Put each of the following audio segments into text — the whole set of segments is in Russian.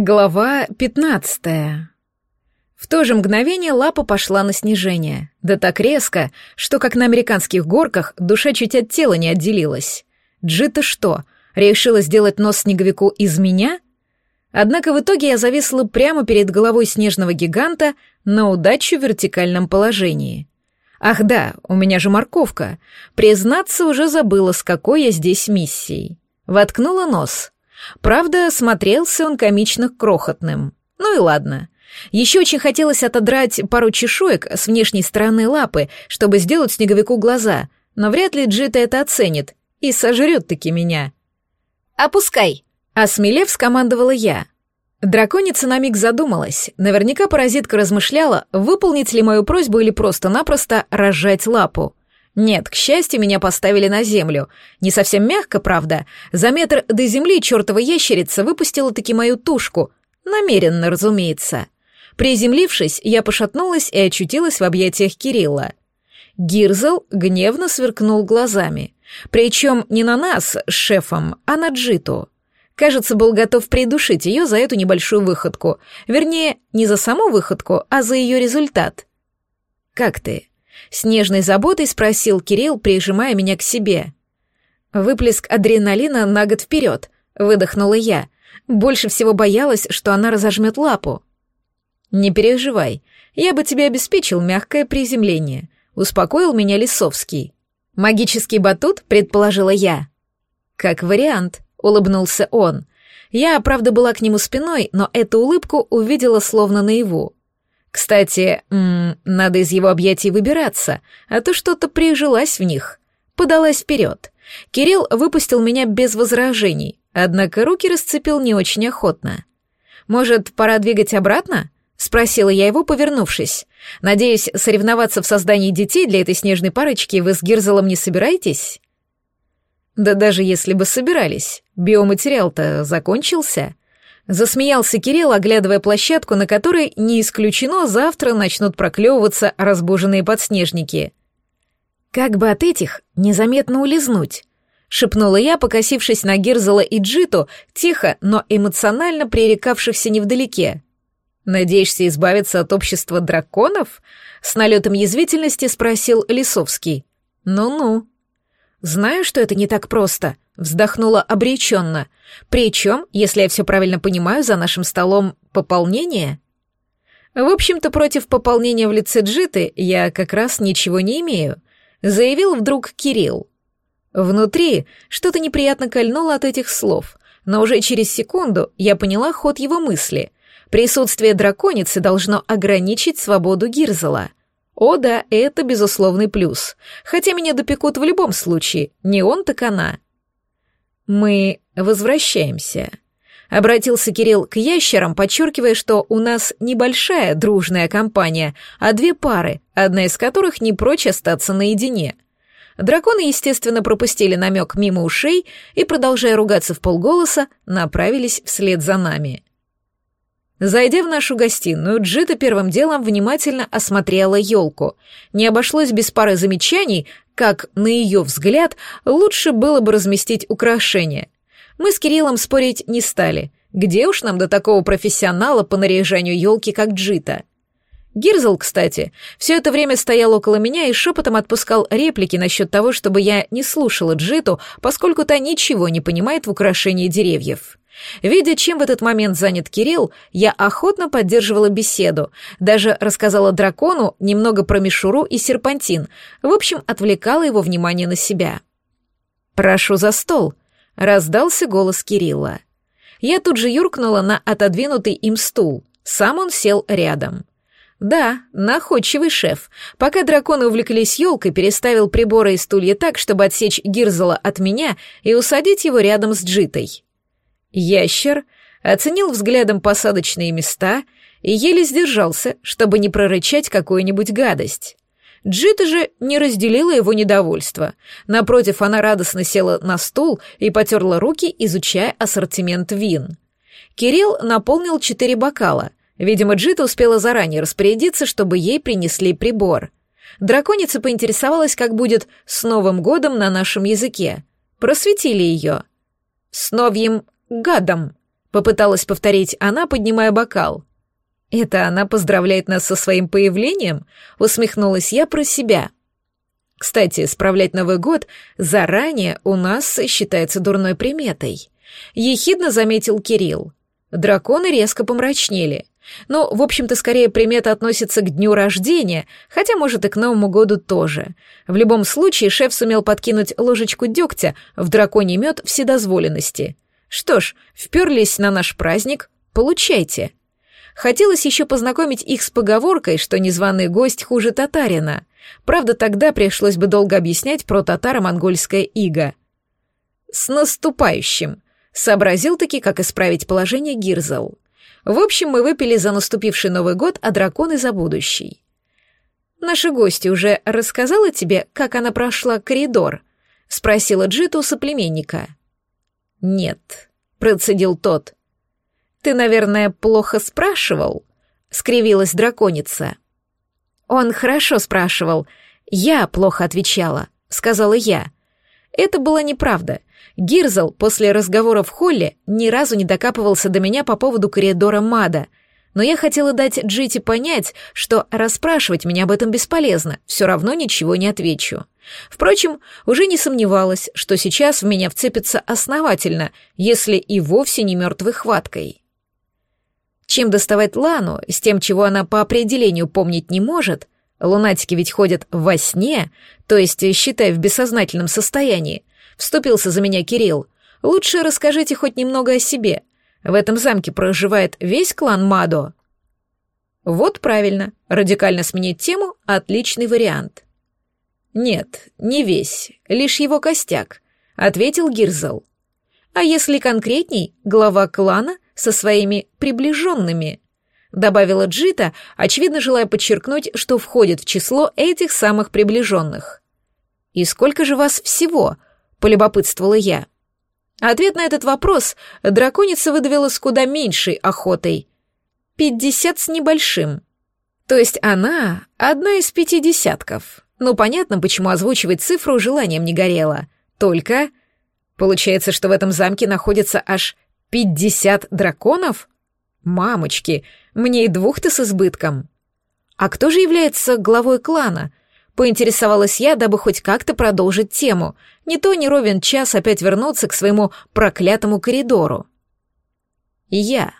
Глава пятнадцатая. В то же мгновение лапа пошла на снижение. Да так резко, что, как на американских горках, душа чуть от тела не отделилась. Джита что, решила сделать нос снеговику из меня? Однако в итоге я зависла прямо перед головой снежного гиганта на удачу в вертикальном положении. Ах да, у меня же морковка. Признаться, уже забыла, с какой я здесь миссией. Воткнула нос — Правда, смотрелся он комично крохотным. Ну и ладно. Еще очень хотелось отодрать пару чешуек с внешней стороны лапы, чтобы сделать снеговику глаза, но вряд ли Джита это оценит и сожрет-таки меня. «Опускай!» — осмелев скомандовала я. Драконица на миг задумалась. Наверняка паразитка размышляла, выполнить ли мою просьбу или просто-напросто разжать лапу. Нет, к счастью, меня поставили на землю. Не совсем мягко, правда. За метр до земли чертова ящерица выпустила таки мою тушку. Намеренно, разумеется. Приземлившись, я пошатнулась и очутилась в объятиях Кирилла. Гирзел гневно сверкнул глазами. Причем не на нас с шефом, а на Джиту. Кажется, был готов придушить ее за эту небольшую выходку. Вернее, не за саму выходку, а за ее результат. «Как ты?» С нежной заботой спросил Кирилл, прижимая меня к себе. Выплеск адреналина на год вперед, выдохнула я. Больше всего боялась, что она разожмет лапу. «Не переживай, я бы тебе обеспечил мягкое приземление», — успокоил меня Лисовский. «Магический батут?» — предположила я. «Как вариант», — улыбнулся он. Я, правда, была к нему спиной, но эту улыбку увидела словно наяву. Кстати, м -м, надо из его объятий выбираться, а то что-то прижилась в них. Подалась вперед. Кирилл выпустил меня без возражений, однако руки расцепил не очень охотно. «Может, пора двигать обратно?» — спросила я его, повернувшись. «Надеюсь, соревноваться в создании детей для этой снежной парочки вы с Гирзелом не собираетесь?» «Да даже если бы собирались, биоматериал-то закончился», Засмеялся Кирилл, оглядывая площадку, на которой, не исключено, завтра начнут проклевываться разбуженные подснежники. «Как бы от этих незаметно улизнуть?» — шепнула я, покосившись на Гирзела и Джиту, тихо, но эмоционально пререкавшихся невдалеке. «Надеешься избавиться от общества драконов?» — с налетом язвительности спросил Лисовский. «Ну-ну». «Знаю, что это не так просто», Вздохнула обреченно. Причем, если я все правильно понимаю, за нашим столом пополнение? В общем-то, против пополнения в лице Джиты я как раз ничего не имею, заявил вдруг Кирилл. Внутри что-то неприятно кольнуло от этих слов, но уже через секунду я поняла ход его мысли. Присутствие драконицы должно ограничить свободу Гирзела. О да, это безусловный плюс. Хотя меня допекут в любом случае, не он, так она. «Мы возвращаемся», — обратился Кирилл к ящерам, подчеркивая, что у нас небольшая дружная компания, а две пары, одна из которых не прочь остаться наедине. Драконы, естественно, пропустили намек мимо ушей и, продолжая ругаться в полголоса, направились вслед за нами. Зайдя в нашу гостиную, Джита первым делом внимательно осмотрела елку. Не обошлось без пары замечаний, как, на ее взгляд, лучше было бы разместить украшения. Мы с Кириллом спорить не стали. Где уж нам до такого профессионала по наряжанию елки, как Джита? Гирзл, кстати, все это время стоял около меня и шепотом отпускал реплики насчет того, чтобы я не слушала Джиту, поскольку та ничего не понимает в украшении деревьев. Видя, чем в этот момент занят Кирилл, я охотно поддерживала беседу, даже рассказала дракону немного про мишуру и серпантин, в общем, отвлекала его внимание на себя. «Прошу за стол», — раздался голос Кирилла. Я тут же юркнула на отодвинутый им стул, сам он сел рядом. Да, находчивый шеф. Пока драконы увлеклись елкой, переставил приборы и стулья так, чтобы отсечь Гирзела от меня и усадить его рядом с Джитой. Ящер оценил взглядом посадочные места и еле сдержался, чтобы не прорычать какую-нибудь гадость. Джита же не разделила его недовольство. Напротив, она радостно села на стул и потерла руки, изучая ассортимент вин. Кирилл наполнил четыре бокала. Видимо, Джита успела заранее распорядиться, чтобы ей принесли прибор. Драконица поинтересовалась, как будет «с Новым годом» на нашем языке. Просветили ее. «С новьим гадом», — попыталась повторить она, поднимая бокал. «Это она поздравляет нас со своим появлением?» — усмехнулась я про себя. Кстати, справлять Новый год заранее у нас считается дурной приметой. Ехидно заметил Кирилл. Драконы резко помрачнели. Ну, в общем-то, скорее примета относится к дню рождения, хотя, может, и к Новому году тоже. В любом случае, шеф сумел подкинуть ложечку дегтя в драконий мед вседозволенности. Что ж, вперлись на наш праздник, получайте. Хотелось еще познакомить их с поговоркой, что незваный гость хуже татарина. Правда, тогда пришлось бы долго объяснять про татаро-монгольское иго. «С наступающим!» — сообразил-таки, как исправить положение Гирзл. В общем, мы выпили за наступивший Новый год, а драконы за будущий. «Наша гостья уже рассказала тебе, как она прошла коридор?» — спросила Джита у соплеменника. «Нет», — процедил тот. «Ты, наверное, плохо спрашивал?» — скривилась драконица. «Он хорошо спрашивал. Я плохо отвечала», — сказала я. Это была неправда. Гирзл после разговора в холле ни разу не докапывался до меня по поводу коридора Мада, но я хотела дать Джити понять, что расспрашивать меня об этом бесполезно, все равно ничего не отвечу. Впрочем, уже не сомневалась, что сейчас в меня вцепится основательно, если и вовсе не мертвой хваткой. Чем доставать Лану с тем, чего она по определению помнить не может, лунатики ведь ходят во сне, то есть, считай, в бессознательном состоянии, Вступился за меня Кирилл. Лучше расскажите хоть немного о себе. В этом замке проживает весь клан Мадо. Вот правильно. Радикально сменить тему — отличный вариант. Нет, не весь, лишь его костяк, — ответил Гирзл. А если конкретней, глава клана со своими приближенными — добавила Джита, очевидно желая подчеркнуть, что входит в число этих самых приближенных. «И сколько же вас всего?» — полюбопытствовала я. Ответ на этот вопрос драконица выдавила с куда меньшей охотой. Пятьдесят с небольшим. То есть она одна из пяти десятков. Ну, понятно, почему озвучивать цифру желанием не горело. Только... Получается, что в этом замке находится аж пятьдесят драконов? Мамочки, мне и двух-то с избытком. А кто же является главой клана? Поинтересовалась я, дабы хоть как-то продолжить тему. Не то не ровен час опять вернуться к своему проклятому коридору. «Я»,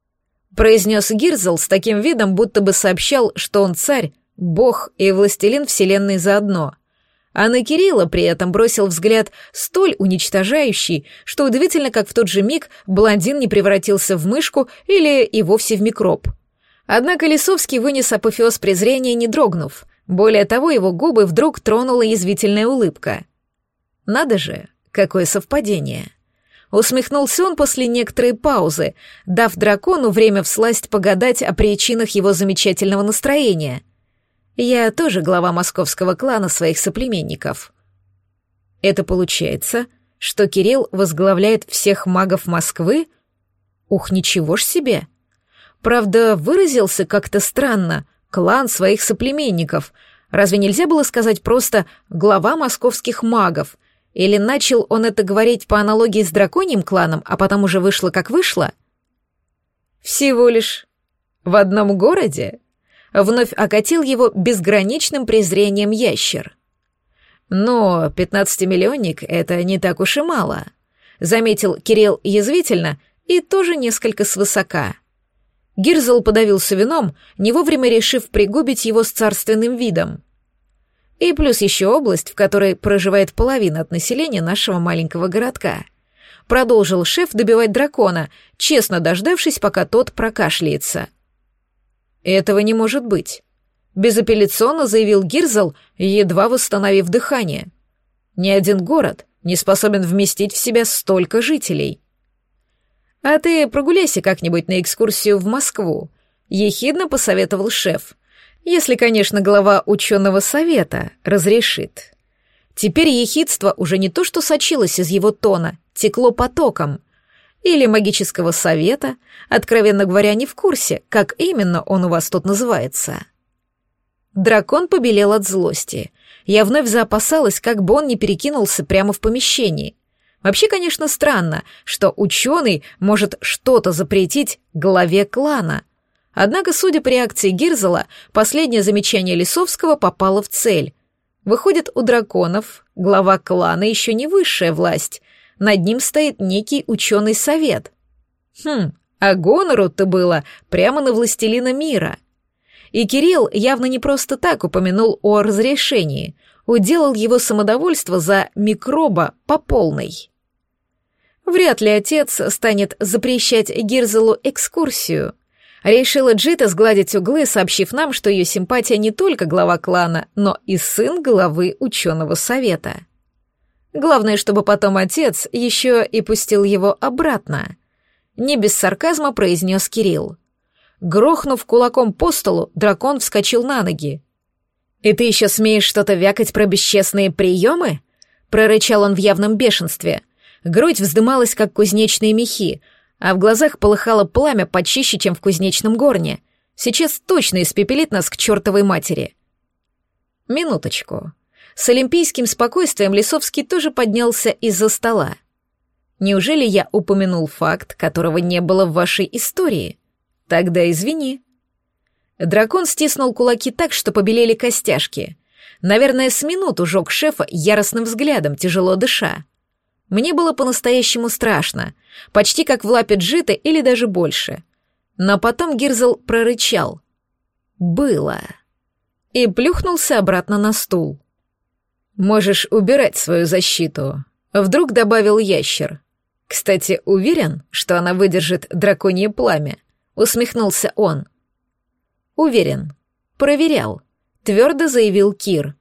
— произнес Гирзл с таким видом, будто бы сообщал, что он царь, бог и властелин вселенной заодно. А на Кирилла при этом бросил взгляд столь уничтожающий, что удивительно, как в тот же миг блондин не превратился в мышку или и вовсе в микроб. Однако Лисовский вынес апофеоз презрения, не дрогнув — более того, его губы вдруг тронула язвительная улыбка. «Надо же, какое совпадение!» Усмехнулся он после некоторой паузы, дав дракону время всласть погадать о причинах его замечательного настроения. «Я тоже глава московского клана своих соплеменников». «Это получается, что Кирилл возглавляет всех магов Москвы? Ух, ничего ж себе!» Правда, выразился как-то странно, клан своих соплеменников. Разве нельзя было сказать просто «глава московских магов»? Или начал он это говорить по аналогии с драконьим кланом, а потом уже вышло как вышло? Всего лишь в одном городе? Вновь окатил его безграничным презрением ящер. Но пятнадцатимиллионник — это не так уж и мало, заметил Кирилл язвительно и тоже несколько свысока — Гирзл подавился вином, не вовремя решив пригубить его с царственным видом. И плюс еще область, в которой проживает половина от населения нашего маленького городка. Продолжил шеф добивать дракона, честно дождавшись, пока тот прокашляется. «Этого не может быть», — безапелляционно заявил Гирзл, едва восстановив дыхание. «Ни один город не способен вместить в себя столько жителей». «А ты прогуляйся как-нибудь на экскурсию в Москву», — ехидно посоветовал шеф. «Если, конечно, глава ученого совета разрешит». Теперь ехидство уже не то, что сочилось из его тона, текло потоком. Или магического совета, откровенно говоря, не в курсе, как именно он у вас тут называется. Дракон побелел от злости. Я вновь заопасалась, как бы он не перекинулся прямо в помещении. Вообще, конечно, странно, что ученый может что-то запретить главе клана. Однако, судя по реакции Гирзела, последнее замечание Лисовского попало в цель. Выходит, у драконов глава клана еще не высшая власть, над ним стоит некий ученый совет. Хм, а гонору-то было прямо на властелина мира. И Кирилл явно не просто так упомянул о разрешении, уделал его самодовольство за микроба по полной. Вряд ли отец станет запрещать Гирзелу экскурсию. Решила Джита сгладить углы, сообщив нам, что ее симпатия не только глава клана, но и сын главы ученого совета. Главное, чтобы потом отец еще и пустил его обратно. Не без сарказма произнес Кирилл. Грохнув кулаком по столу, дракон вскочил на ноги. «И ты еще смеешь что-то вякать про бесчестные приемы?» прорычал он в явном бешенстве. Грудь вздымалась, как кузнечные мехи, а в глазах полыхало пламя почище, чем в кузнечном горне. Сейчас точно испепелит нас к чертовой матери. Минуточку. С олимпийским спокойствием Лисовский тоже поднялся из-за стола. Неужели я упомянул факт, которого не было в вашей истории? Тогда извини. Дракон стиснул кулаки так, что побелели костяшки. Наверное, с минуту жег шефа яростным взглядом, тяжело дыша. Мне было по-настоящему страшно, почти как в лапе джита или даже больше. Но потом Гирзл прорычал. «Было». И плюхнулся обратно на стул. «Можешь убирать свою защиту», — вдруг добавил ящер. «Кстати, уверен, что она выдержит драконье пламя?» — усмехнулся он. «Уверен. Проверял», — твердо заявил Кир.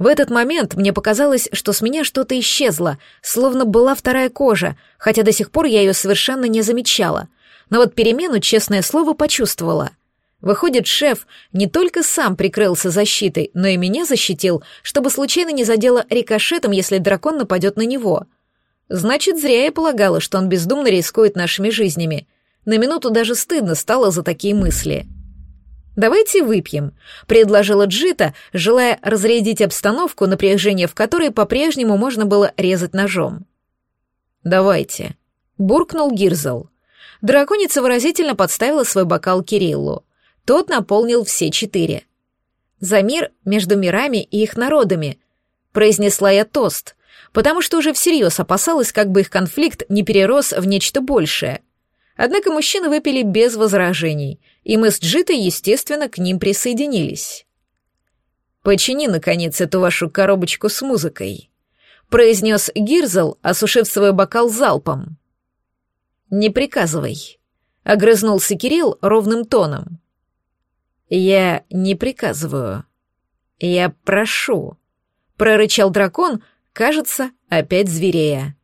В этот момент мне показалось, что с меня что-то исчезло, словно была вторая кожа, хотя до сих пор я ее совершенно не замечала. Но вот перемену, честное слово, почувствовала. Выходит, шеф не только сам прикрылся защитой, но и меня защитил, чтобы случайно не задело рикошетом, если дракон нападет на него. Значит, зря я полагала, что он бездумно рискует нашими жизнями. На минуту даже стыдно стало за такие мысли. «Давайте выпьем», — предложила Джита, желая разрядить обстановку, напряжение в которой по-прежнему можно было резать ножом. «Давайте», — буркнул Гирзл. Драконица выразительно подставила свой бокал Кириллу. Тот наполнил все четыре. «За мир между мирами и их народами», — произнесла я тост, потому что уже всерьез опасалась, как бы их конфликт не перерос в нечто большее — Однако мужчины выпили без возражений, и мы с Джитой, естественно, к ним присоединились. «Почини, наконец, эту вашу коробочку с музыкой», — произнес Гирзл, осушив свой бокал залпом. «Не приказывай», — огрызнулся Кирилл ровным тоном. «Я не приказываю. Я прошу», — прорычал дракон, кажется, опять зверея.